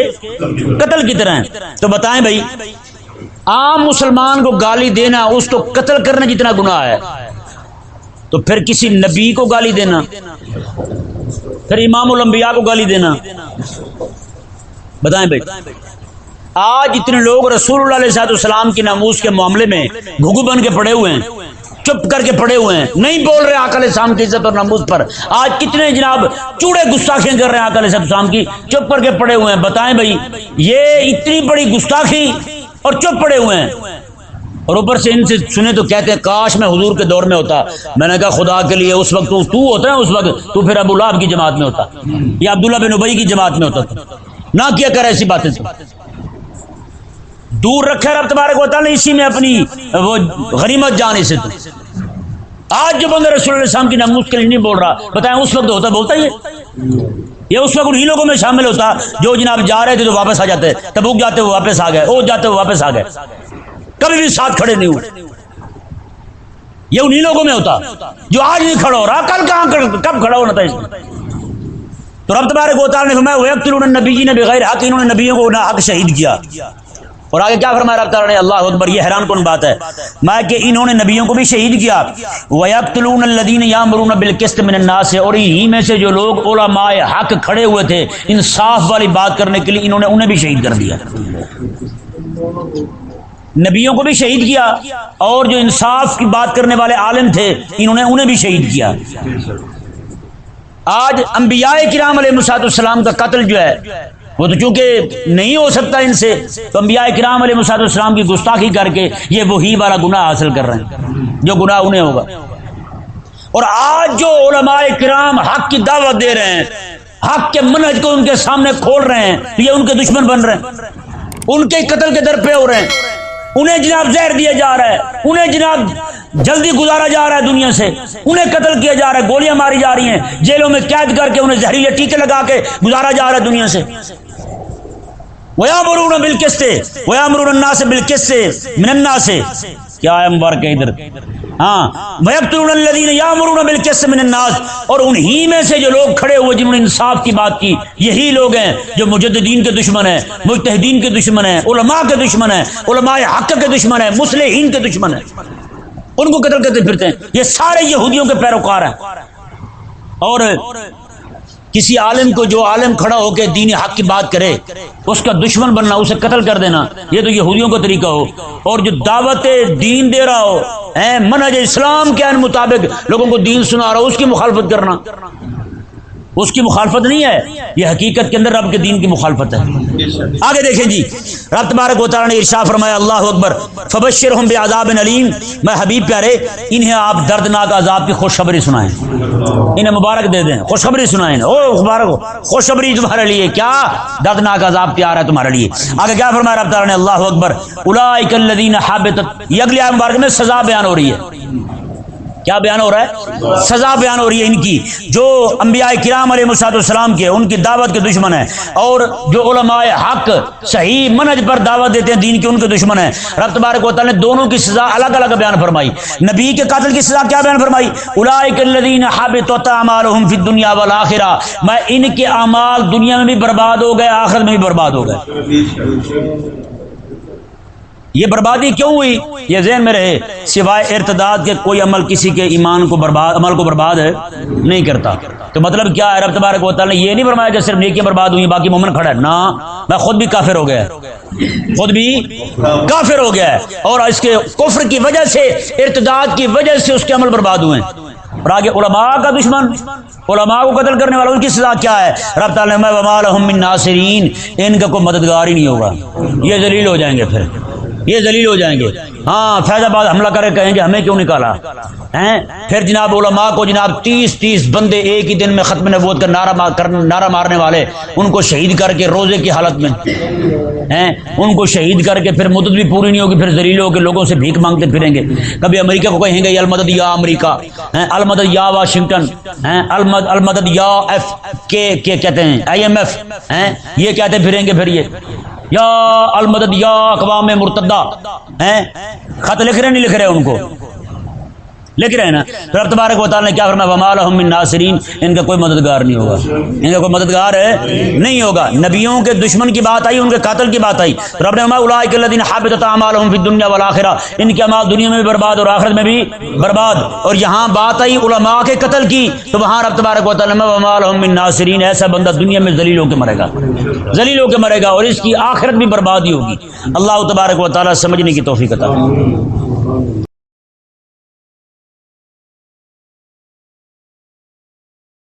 قتل کی طرح ہے تو بتائیں بھائی، عام مسلمان کو گالی دینا اس کو قتل کرنے جتنا گناہ ہے۔ تو پھر کسی نبی کو گالی دینا، پھر امام الانبیاء کو گالی دینا۔ بتائیں بھائی، آج اتنے لوگ رسول اللہ علیہ السلام کی ناموس کے معاملے میں گھگو بن کے پڑے ہوئے ہیں۔ چپ کر کے پڑے ہوئے ہیں۔ نہیں بول رہے آکل اسلام کی عزت اور ناموز پر۔ آج کتنے جناب چوڑے گستاخیاں کر رہے ہیں آکل اسلام کی۔ چپ کر کے پڑے ہوئے ہیں۔ بتائیں بھائی یہ اتنی بڑی گستاخی اور چپ پڑے ہوئے ہیں۔ اور اوپر سے ان سے سنے تو کہتے ہیں کاش میں حضور کے دور میں ہوتا۔ میں نے کہا خدا کے لیے اس وقت تو, تو ہوتا ہے اس وقت تو پھر ابو لاب کی جماعت میں ہوتا۔ یا عبداللہ بن ابئی کی جماعت میں ہوتا تھا۔ نہ کیا کر ایسی باتیں۔ دور رکھے رب تبارک و تعالی، اسی میں اپنی وہ غنیمت جانے سے تو آج جو بندے رسول اللہ السلام کی ناموس کے لیے نہیں بول رہا، بتائیں اس وقت ہوتا، بولتا یہ یہ اس وقت انہی لوگوں میں شامل ہوتا، جو جناب جا رہے تھے تو واپس آ جاتے، تبوک جاتے وہ واپس آ گئے او جاتے وہ واپس آ گئے۔ کبھی بھی ساتھ کھڑے نہیں ہوئے۔ یہ انہی لوگوں میں ہوتا، جو آج نہیں کھڑا ہو رہا، کل کہاں کب کھڑا ہونا تھا اس میں؟ تو رب تبارک و تعالی نے فرمایا وہ نبی جی بغیر حق، انہوں نے نبیوں کو نہ حق شہید کیا۔ اور آگے کیا فرمایا رب تعالیٰ نے؟ اللہ اکبر یہ حیران کن بات ہے۔ میں کہ انہوں نے نبیوں کو بھی شہید کیا۔ وَيَقْتُلُونَ الَّذِينَ يَأْمُرُونَ بِالْقِسْطِ مِنَ النَّاسِ اور ہی میں سے جو لوگ علماء حق کھڑے ہوئے تھے، انصاف والی بات کرنے کے لیے انہوں نے انہیں بھی شہید کر دیا۔ نبیوں کو بھی شہید کیا اور جو انصاف کی بات کرنے والے عالم تھے، انہوں نے انہیں بھی شہید کیا۔ آج انبیاء کرام علیہ مساط السلام کا قتل جو ہے وہ تو چونکہ نہیں ہو سکتا ان سے، تو انبیاء کرام علیہ مساط السلام کی گستاخی کر کے یہ وہی والا گناہ حاصل کر رہے ہیں، جو گناہ انہیں ہوگا۔ اور آج جو علماء کرام حق کی دعوت دے رہے ہیں، حق کے منہج کو ان کے سامنے کھول رہے ہیں یہ ان کے دشمن بن رہے ہیں۔ ان کے قتل کے در پہ ہو رہے ہیں۔ انہیں جناب زہر دیا جا رہا ہے، انہیں جناب جلدی گزارا جا رہا ہے دنیا سے، انہیں قتل کیا جا رہا ہے، گولیاں ماری جا رہی ہیں، جیلوں میں قید کر کے انہیں زہریلے ٹیکے لگا کے گزارا جا رہا ہے دنیا سے۔ ویا مرون بالکس سے ویا مرون سے بالکس سے مننا سے کیا ہے مبارک ادھر؟ ہاں ویبترون الذین یامرون بالقسط من الناس۔ اور انہی میں سے جو لوگ کھڑے ہوئے جنہوں نے انصاف کی بات کی، یہی لوگ ہیں جو مجددین کے دشمن ہیں، مجتہدین کے دشمن ہیں، علماء کے دشمن ہیں، علماء حق کے دشمن ہیں مسلحین کے دشمن ہیں۔ ان کو قتل کرتے پھرتے ہیں۔ یہ سارے یہودیوں کے پیروکار ہیں۔ اور کسی عالم کو جو عالم کھڑا ہو کے دین حق کی بات کرے، اس کا دشمن بننا، اسے قتل کر دینا، یہ تو یہودیوں کا طریقہ ہو۔ اور جو دعوت دین دے رہا ہو منج اسلام کے ان مطابق لوگوں کو دین سنا رہا ہو، اس کی مخالفت کرنا۔ اس کی مخالفت نہیں ہے؟ یہ حقیقت کے اندر رب کے دین کی مخالفت ہے۔ آگے دیکھیں جی رب تبارک و نے ارشاد فرمایا، اللہ اکبر، فبشرہم بعذاب علیم میں حبیب پیارے، انہیں آپ دردناک عذاب کی خوشخبری سنائیں۔ انہیں مبارک دے دیں، خوشخبری سنائیں۔ او مبارک ہو، خوشخبری تمہارے لیے، کیا دردناک عذاب پیار ہے تمہارے لیے۔ آگے کیا فرمایا رب تعالی نے؟ اللہ اکبر اولئک الذین یہ اگلی آیت مبارک میں سزا بیان ہو رہی ہے۔ کیا بیان ہو رہا ہے؟ سزا بیان ہو رہی ہے ان کی۔ جو انبیاء کرام علیہ مساط السلام کے ان کی دعوت کے دشمن ہیں۔ اور جو علماء حق صحیح منج پر دعوت دیتے ہیں، دین کے ان کے دشمن ہیں۔ رب تبارک و تعالی نے دونوں کی سزا الگ الگ بیان فرمائی۔ نبی کے قاتل کی سزا کیا بیان فرمائی؟ اولئک الذین حبطت اعمالهم فی الدنیا والآخرہ۔ میں ان کے اعمال دنیا میں بھی برباد ہو گئے، آخرت میں بھی برباد ہو گئے۔ یہ بربادی کیوں ہوئی؟ یہ ذہن میں رہے، سوائے ارتداد کے کوئی عمل کسی کے ایمان کو برباد، عمل کو برباد ہے نہیں کرتا۔ تو مطلب کیا ہے؟ رب تبارک و نے یہ نہیں فرمایا کہ صرف نیکیاں برباد ہوئی باقی مومن کھڑا ہے۔ نہ، میں خود بھی کافر ہو گیا خود بھی کافر ہو گیا ہے۔ اور اس کے کفر کی وجہ سے، ارتداد کی وجہ سے اس کے عمل برباد ہوئے۔ ہیں اور آگے علماء کا دشمن، علماء کو قتل کرنے والا، ان کی سزا کیا ہے؟ رب تعالی میں وما لهم من ناصرین ان کا کوئی مددگار ہی نہیں ہوگا۔ یہ ذلیل ہو جائیں گے پھر۔ یہ ذلیل ہو جائیں گے۔ ہاں فیض آباد حملہ کرے کہیں گے، ہمیں کیوں نکالا؟ ہیں؟ پھر جناب علماء کو جناب تیس تیس بندے ایک ہی دن میں ختم نبوت کا نعرہ نعرہ مارنے والے، ان کو شہید کر کے روزے کی حالت میں۔ ہیں؟ ان کو شہید کر کے پھر مدت بھی پوری نہیں ہوگی، پھر ذلیل ہو کے لوگوں سے بھیک مانگتے پھریں گے۔ کبھی امریکہ کو کہیں گے یہ المدد یا امریکہ۔ المدد یا واشنگٹن۔ ہیں؟ المد المدد یا ایف کے کے کہتے ہیں، آئی ایم ایف۔ ہیں؟ یہ کہتے پھریں گے پھر یہ۔ یا المدد یا اقوام مرتدہ ہیں؟ خط لکھ رہے نہیں لکھ رہے ان کو؟ لکھ رہے ہیں نا تو رب تبارک و تعالی نے کیا فرمایا، وما لهم من ناصرین ان کا کوئی مددگار نہیں ہوگا۔ ان کا کوئی مددگار ہے، نہیں ہوگا۔ نبیوں کے دشمن کی بات آئی، ان کے قاتل کی بات آئی۔ تو رب نے فرمایا اولئک الذین حبطت اعمالهم فی الدنیا والآخرہ، ان کے اعمال دنیا میں بھی برباد اور آخرت میں بھی برباد۔ اور یہاں بات آئی علماء کے قتل کی، تو وہاں رب تبارک و تعالی نے وما لهم من ناصرین ایسا بندہ دنیا میں ذلیل ہو کے مرے گا۔ ذلیل ہو کے مرے گا اور اس کی آخرت بھی برباد ہی ہوگی۔ اللہ تبارک و تعالی سمجھنے کی توفیق عطا